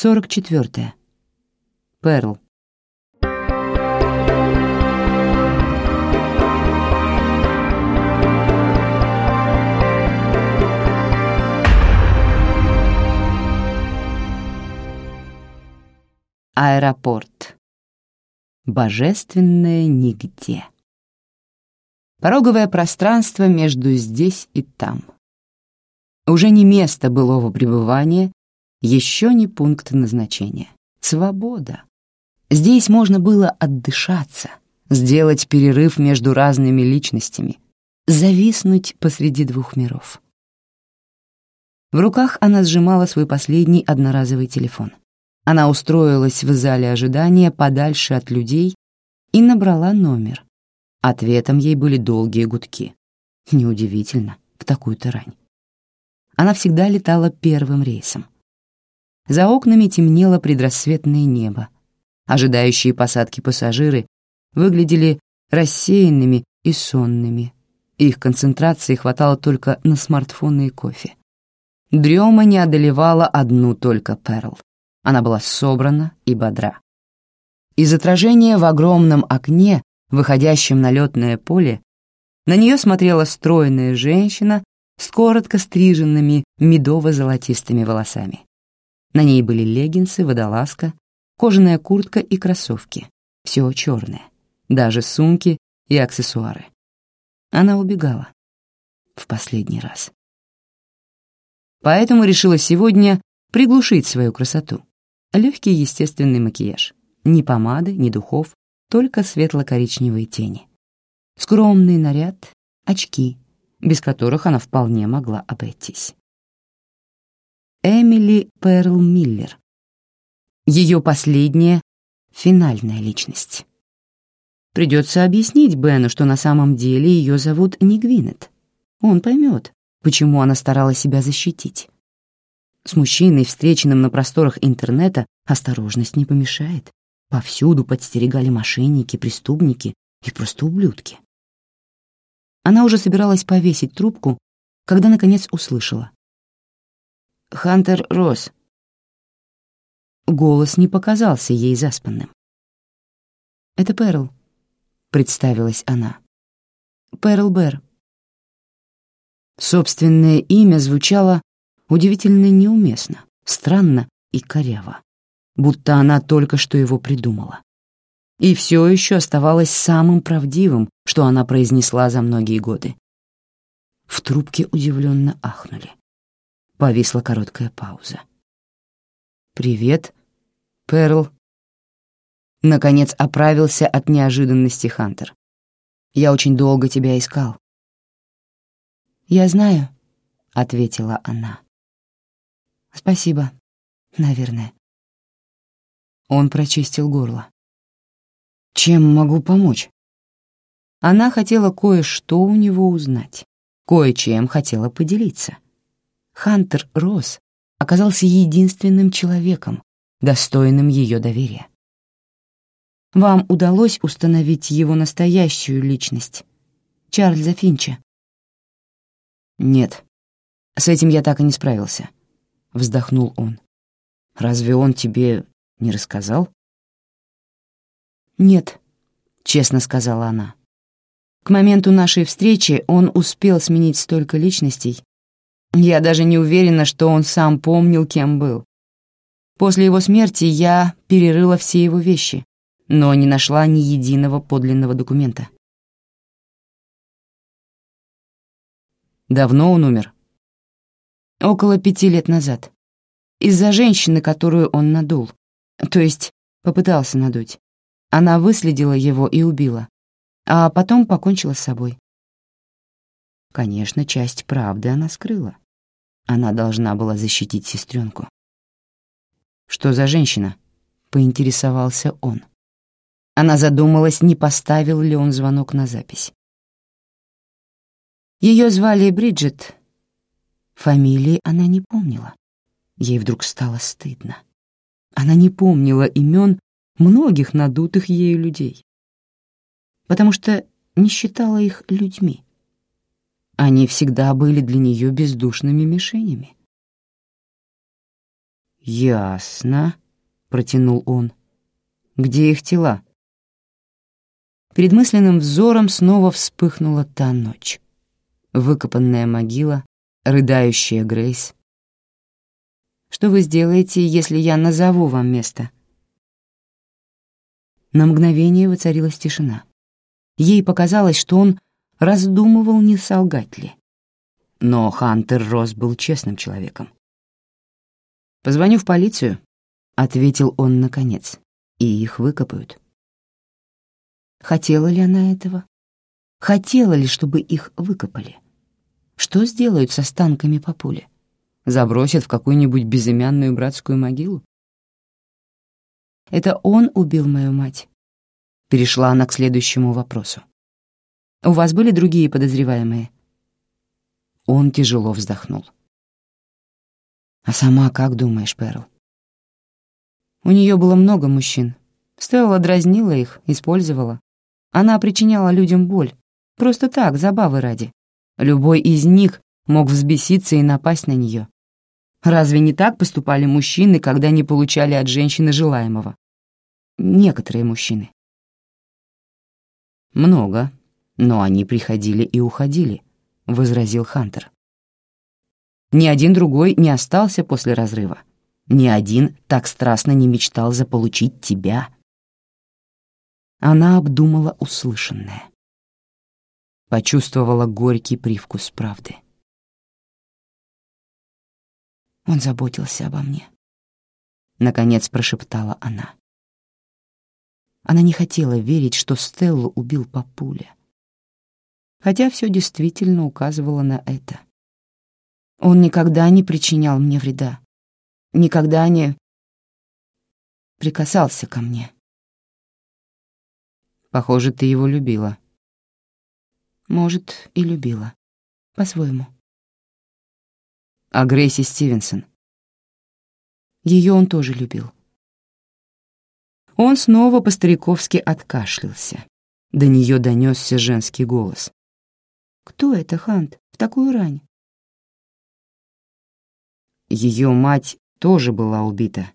44. Перл. Аэропорт. Божественное нигде. Пороговое пространство между здесь и там. Уже не место былого пребывания, еще не пункт назначения. Свобода. Здесь можно было отдышаться, сделать перерыв между разными личностями, зависнуть посреди двух миров. В руках она сжимала свой последний одноразовый телефон. Она устроилась в зале ожидания подальше от людей и набрала номер. Ответом ей были долгие гудки. Неудивительно, в такую-то рань. Она всегда летала первым рейсом. За окнами темнело предрассветное небо. Ожидающие посадки пассажиры выглядели рассеянными и сонными. Их концентрации хватало только на смартфоны и кофе. Дрема не одолевала одну только Перл. Она была собрана и бодра. Из отражения в огромном окне, выходящем на летное поле, на нее смотрела стройная женщина с коротко стриженными медово-золотистыми волосами. На ней были леггинсы, водолазка, кожаная куртка и кроссовки. Все черное, даже сумки и аксессуары. Она убегала. В последний раз. Поэтому решила сегодня приглушить свою красоту. Легкий естественный макияж. Ни помады, ни духов, только светло-коричневые тени. Скромный наряд, очки, без которых она вполне могла обойтись. Эмили Перл Миллер. Ее последняя, финальная личность. Придется объяснить Бену, что на самом деле ее зовут не Гвинет. Он поймет, почему она старалась себя защитить. С мужчиной, встреченным на просторах интернета, осторожность не помешает. Повсюду подстерегали мошенники, преступники и просто ублюдки. Она уже собиралась повесить трубку, когда, наконец, услышала. «Хантер Росс». Голос не показался ей заспанным. «Это Перл», — представилась она. «Перл Бэр». Собственное имя звучало удивительно неуместно, странно и коряво, будто она только что его придумала. И все еще оставалось самым правдивым, что она произнесла за многие годы. В трубке удивленно ахнули. Повисла короткая пауза. «Привет, Перл». Наконец оправился от неожиданности Хантер. «Я очень долго тебя искал». «Я знаю», — ответила она. Спасибо, наверное. Он прочистил горло. Чем могу помочь? Она хотела кое-что у него узнать, кое-чем хотела поделиться. Хантер Росс оказался единственным человеком, достойным ее доверия. Вам удалось установить его настоящую личность, Чарльза Финча? Нет, с этим я так и не справился. — вздохнул он. «Разве он тебе не рассказал?» «Нет», — честно сказала она. «К моменту нашей встречи он успел сменить столько личностей. Я даже не уверена, что он сам помнил, кем был. После его смерти я перерыла все его вещи, но не нашла ни единого подлинного документа». «Давно он умер?» Около пяти лет назад. Из-за женщины, которую он надул. То есть попытался надуть. Она выследила его и убила. А потом покончила с собой. Конечно, часть правды она скрыла. Она должна была защитить сестренку. «Что за женщина?» — поинтересовался он. Она задумалась, не поставил ли он звонок на запись. Ее звали Бриджит, Фамилии она не помнила. Ей вдруг стало стыдно. Она не помнила имен многих надутых ею людей, потому что не считала их людьми. Они всегда были для нее бездушными мишенями. «Ясно», — протянул он. «Где их тела?» Перед мысленным взором снова вспыхнула та ночь. Выкопанная могила, рыдающая Грейс. «Что вы сделаете, если я назову вам место?» На мгновение воцарилась тишина. Ей показалось, что он раздумывал, не солгать ли. Но Хантер Росс был честным человеком. «Позвоню в полицию», — ответил он наконец, — «и их выкопают». Хотела ли она этого? Хотела ли, чтобы их выкопали? Что сделают с останками по пуле? Забросят в какую-нибудь безымянную братскую могилу? Это он убил мою мать. Перешла она к следующему вопросу. У вас были другие подозреваемые? Он тяжело вздохнул. А сама как думаешь, Перл? У нее было много мужчин. Стелла дразнила их, использовала. Она причиняла людям боль. Просто так, забавы ради. Любой из них мог взбеситься и напасть на нее. Разве не так поступали мужчины, когда не получали от женщины желаемого? Некоторые мужчины. «Много, но они приходили и уходили», — возразил Хантер. Ни один другой не остался после разрыва. Ни один так страстно не мечтал заполучить тебя. Она обдумала услышанное. Почувствовала горький привкус правды. Он заботился обо мне. Наконец прошептала она. Она не хотела верить, что Стеллу убил Папуля. Хотя все действительно указывало на это. Он никогда не причинял мне вреда. Никогда не прикасался ко мне. Похоже, ты его любила. Может, и любила. По-своему. А Грейси Стивенсон? Ее он тоже любил. Он снова по-стариковски откашлялся. До нее донесся женский голос. «Кто это, Хант, в такую рань?» Ее мать тоже была убита.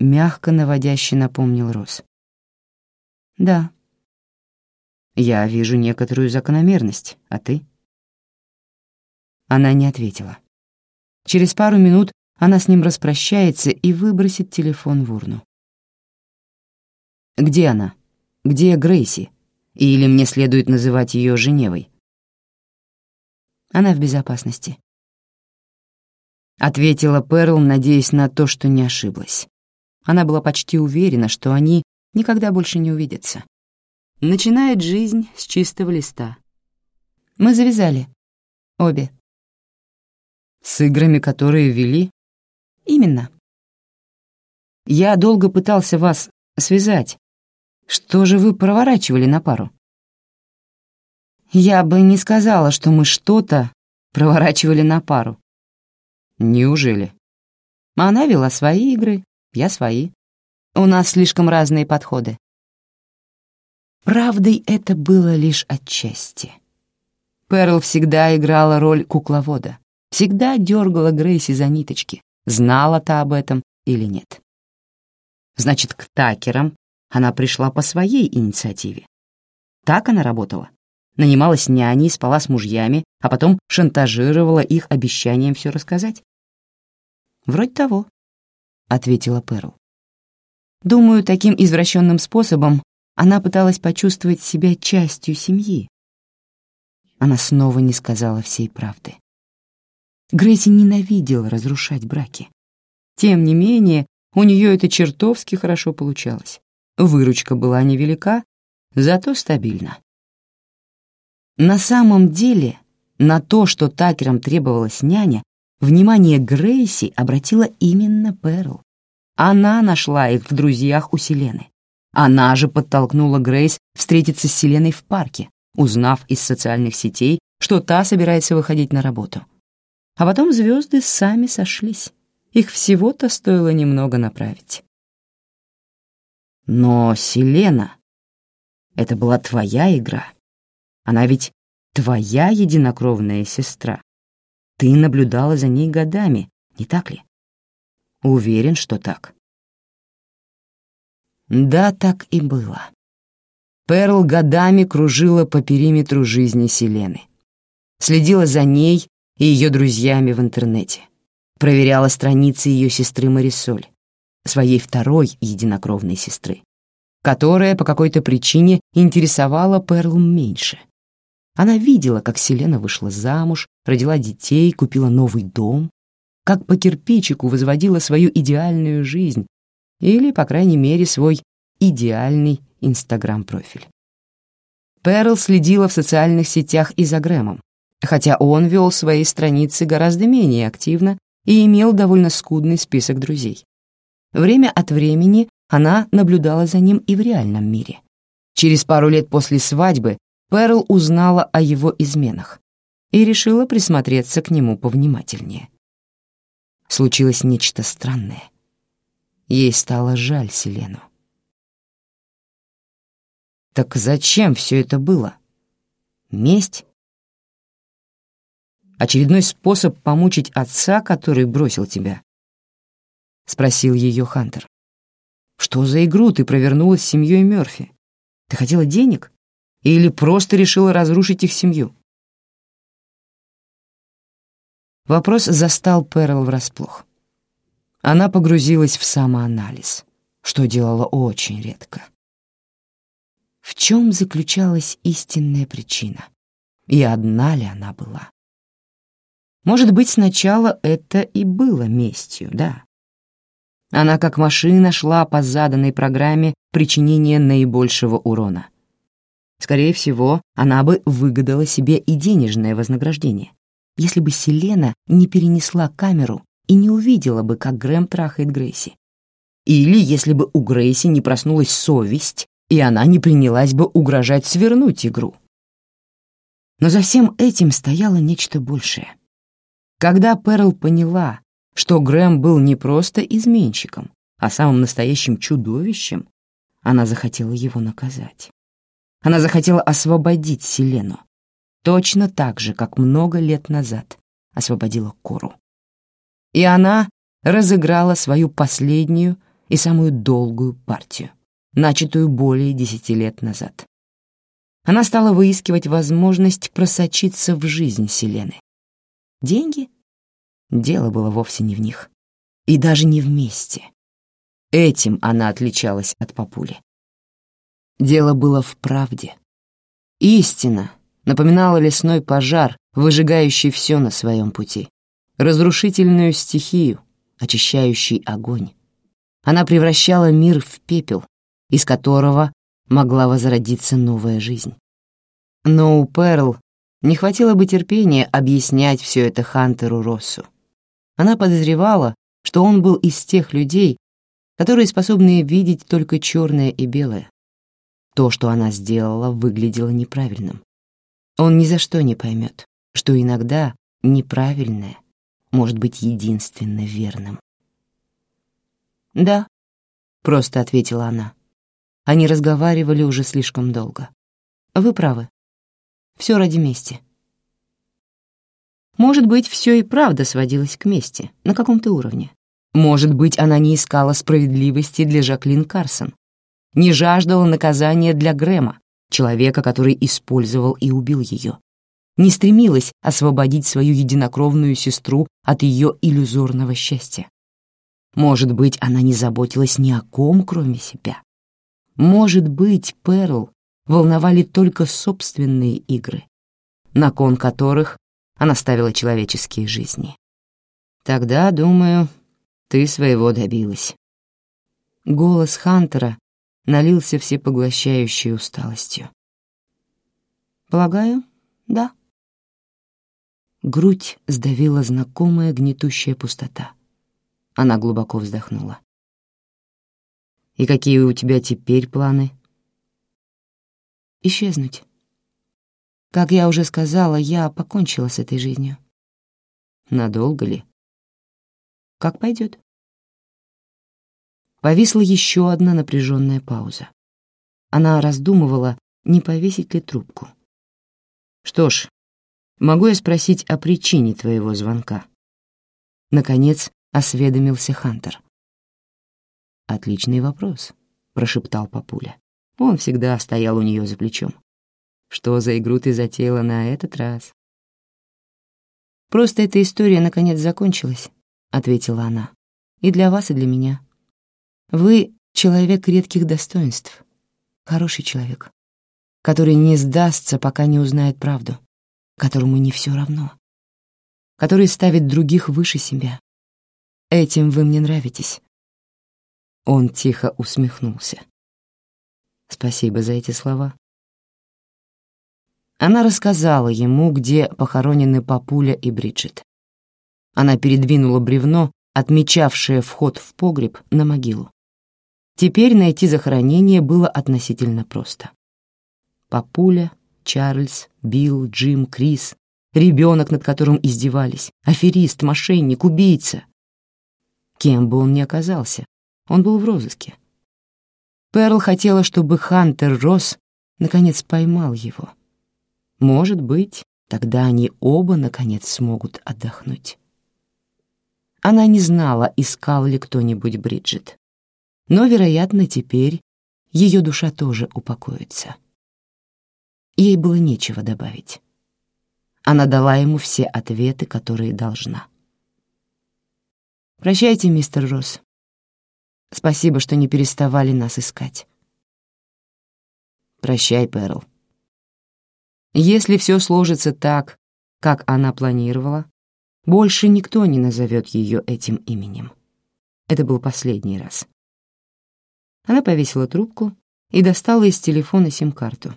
Мягко наводяще напомнил Рос. «Да», я вижу некоторую закономерность, а ты? Она не ответила. Через пару минут она с ним распрощается и выбросит телефон в урну. Где она? Где Грейси? Или мне следует называть ее Женевой? Она в безопасности. Ответила Перл, надеясь на то, что не ошиблась. Она была почти уверена, что они никогда больше не увидятся начинает жизнь с чистого листа. Мы завязали. Обе. С играми, которые вели? Именно. Я долго пытался вас связать. Что же вы проворачивали на пару? Я бы не сказала, что мы что-то проворачивали на пару. Неужели? Она вела свои игры, я свои. У нас слишком разные подходы. Правдой это было лишь отчасти. Перл всегда играла роль кукловода, всегда дергала Грейси за ниточки, знала та об этом или нет. Значит, к Такерам она пришла по своей инициативе. Так она работала. Нанималась няней, спала с мужьями, а потом шантажировала их обещанием все рассказать. «Вроде того», — ответила Перл. «Думаю, таким извращенным способом она пыталась почувствовать себя частью семьи. Она снова не сказала всей правды. Грейси ненавидела разрушать браки. Тем не менее, у нее это чертовски хорошо получалось. Выручка была невелика, зато стабильна. На самом деле, на то, что Такерам требовалась няня, внимание Грейси обратила именно Перл. Она нашла их в друзьях у Селены. Она же подтолкнула Грейс встретиться с Селеной в парке, узнав из социальных сетей, что та собирается выходить на работу. А потом звезды сами сошлись. Их всего-то стоило немного направить. Но Селена — это была твоя игра. Она ведь твоя единокровная сестра. Ты наблюдала за ней годами, не так ли? Уверен, что так. Да, так и было. Перл годами кружила по периметру жизни Селены. Следила за ней и ее друзьями в интернете. Проверяла страницы ее сестры Марисоль, своей второй единокровной сестры, которая по какой-то причине интересовала Перл меньше. Она видела, как Селена вышла замуж, родила детей, купила новый дом, как по кирпичику возводила свою идеальную жизнь или, по крайней мере, свой идеальный Инстаграм-профиль. Перл следила в социальных сетях и за Грэмом, хотя он вел свои страницы гораздо менее активно и имел довольно скудный список друзей. Время от времени она наблюдала за ним и в реальном мире. Через пару лет после свадьбы Перл узнала о его изменах и решила присмотреться к нему повнимательнее. Случилось нечто странное. Ей стало жаль Селену. Так зачем все это было? Месть? Очередной способ помучить отца, который бросил тебя? Спросил ее Хантер. Что за игру ты провернула с семьей Мёрфи? Ты хотела денег? Или просто решила разрушить их семью? Вопрос застал Перл врасплох. Она погрузилась в самоанализ, что делала очень редко. В чем заключалась истинная причина? И одна ли она была? Может быть, сначала это и было местью, да. Она как машина шла по заданной программе причинения наибольшего урона. Скорее всего, она бы выгадала себе и денежное вознаграждение, если бы Селена не перенесла камеру и не увидела бы, как Грэм трахает Грейси. Или если бы у Грейси не проснулась совесть, и она не принялась бы угрожать свернуть игру. Но за всем этим стояло нечто большее. Когда Перл поняла, что Грэм был не просто изменщиком, а самым настоящим чудовищем, она захотела его наказать. Она захотела освободить Селену, точно так же, как много лет назад освободила Кору. И она разыграла свою последнюю и самую долгую партию, начатую более десяти лет назад. Она стала выискивать возможность просочиться в жизнь Селены, Деньги? Дело было вовсе не в них. И даже не вместе. Этим она отличалась от папули. Дело было в правде. Истина напоминала лесной пожар, выжигающий все на своем пути. Разрушительную стихию, очищающий огонь. Она превращала мир в пепел, из которого могла возродиться новая жизнь. Но у Перл не хватило бы терпения объяснять все это Хантеру Россу. Она подозревала, что он был из тех людей, которые способны видеть только черное и белое. То, что она сделала, выглядело неправильным. Он ни за что не поймет, что иногда неправильное может быть единственно верным. «Да», — просто ответила она. Они разговаривали уже слишком долго. «Вы правы. Все ради мести. Может быть, все и правда сводилось к мести, на каком-то уровне. Может быть, она не искала справедливости для Жаклин Карсон, не жаждала наказания для Грэма, человека, который использовал и убил ее, не стремилась освободить свою единокровную сестру от ее иллюзорного счастья. Может быть, она не заботилась ни о ком, кроме себя. Может быть, Перл волновали только собственные игры, на кон которых она ставила человеческие жизни. Тогда, думаю, ты своего добилась. Голос Хантера налился всепоглощающей усталостью. Полагаю, да. Грудь сдавила знакомая гнетущая пустота. Она глубоко вздохнула. «И какие у тебя теперь планы?» исчезнуть. Как я уже сказала, я покончила с этой жизнью. Надолго ли? Как пойдет. Повисла еще одна напряженная пауза. Она раздумывала, не повесить ли трубку. Что ж, могу я спросить о причине твоего звонка? Наконец, — осведомился Хантер. «Отличный вопрос», — прошептал папуля. Он всегда стоял у нее за плечом. «Что за игру ты затеяла на этот раз?» «Просто эта история наконец закончилась», — ответила она. «И для вас, и для меня. Вы — человек редких достоинств, хороший человек, который не сдастся, пока не узнает правду, которому не все равно, который ставит других выше себя. Этим вы мне нравитесь». Он тихо усмехнулся. «Спасибо за эти слова». Она рассказала ему, где похоронены Папуля и Бриджит. Она передвинула бревно, отмечавшее вход в погреб, на могилу. Теперь найти захоронение было относительно просто. Папуля, Чарльз, Билл, Джим, Крис, ребенок, над которым издевались, аферист, мошенник, убийца. Кем бы он ни оказался, он был в розыске. Перл хотела, чтобы Хантер Росс наконец поймал его. Может быть, тогда они оба наконец смогут отдохнуть. Она не знала, искал ли кто-нибудь Бриджит. Но, вероятно, теперь ее душа тоже упокоится. Ей было нечего добавить. Она дала ему все ответы, которые должна. «Прощайте, мистер Росс. Спасибо, что не переставали нас искать». «Прощай, Перл. Если все сложится так, как она планировала, больше никто не назовет ее этим именем. Это был последний раз». Она повесила трубку и достала из телефона сим-карту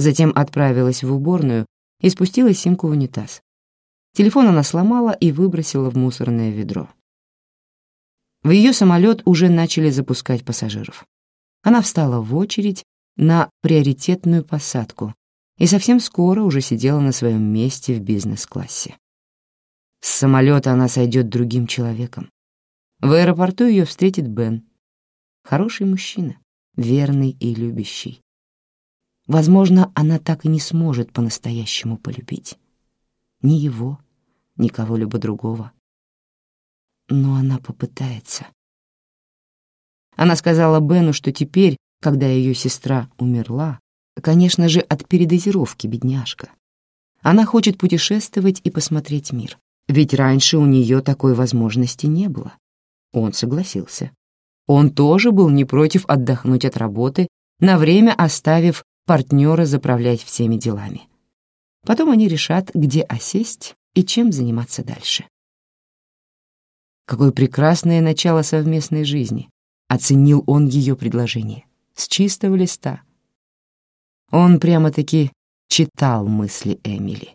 затем отправилась в уборную и спустила симку в унитаз. Телефон она сломала и выбросила в мусорное ведро. В ее самолет уже начали запускать пассажиров. Она встала в очередь на приоритетную посадку и совсем скоро уже сидела на своем месте в бизнес-классе. С самолета она сойдет другим человеком. В аэропорту ее встретит Бен. Хороший мужчина, верный и любящий. Возможно, она так и не сможет по-настоящему полюбить. Ни его, ни кого-либо другого. Но она попытается. Она сказала Бену, что теперь, когда ее сестра умерла, конечно же, от передозировки бедняжка, она хочет путешествовать и посмотреть мир. Ведь раньше у нее такой возможности не было. Он согласился. Он тоже был не против отдохнуть от работы, на время оставив партнера заправлять всеми делами. Потом они решат, где осесть и чем заниматься дальше. Какое прекрасное начало совместной жизни, оценил он ее предложение, с чистого листа. Он прямо-таки читал мысли Эмили.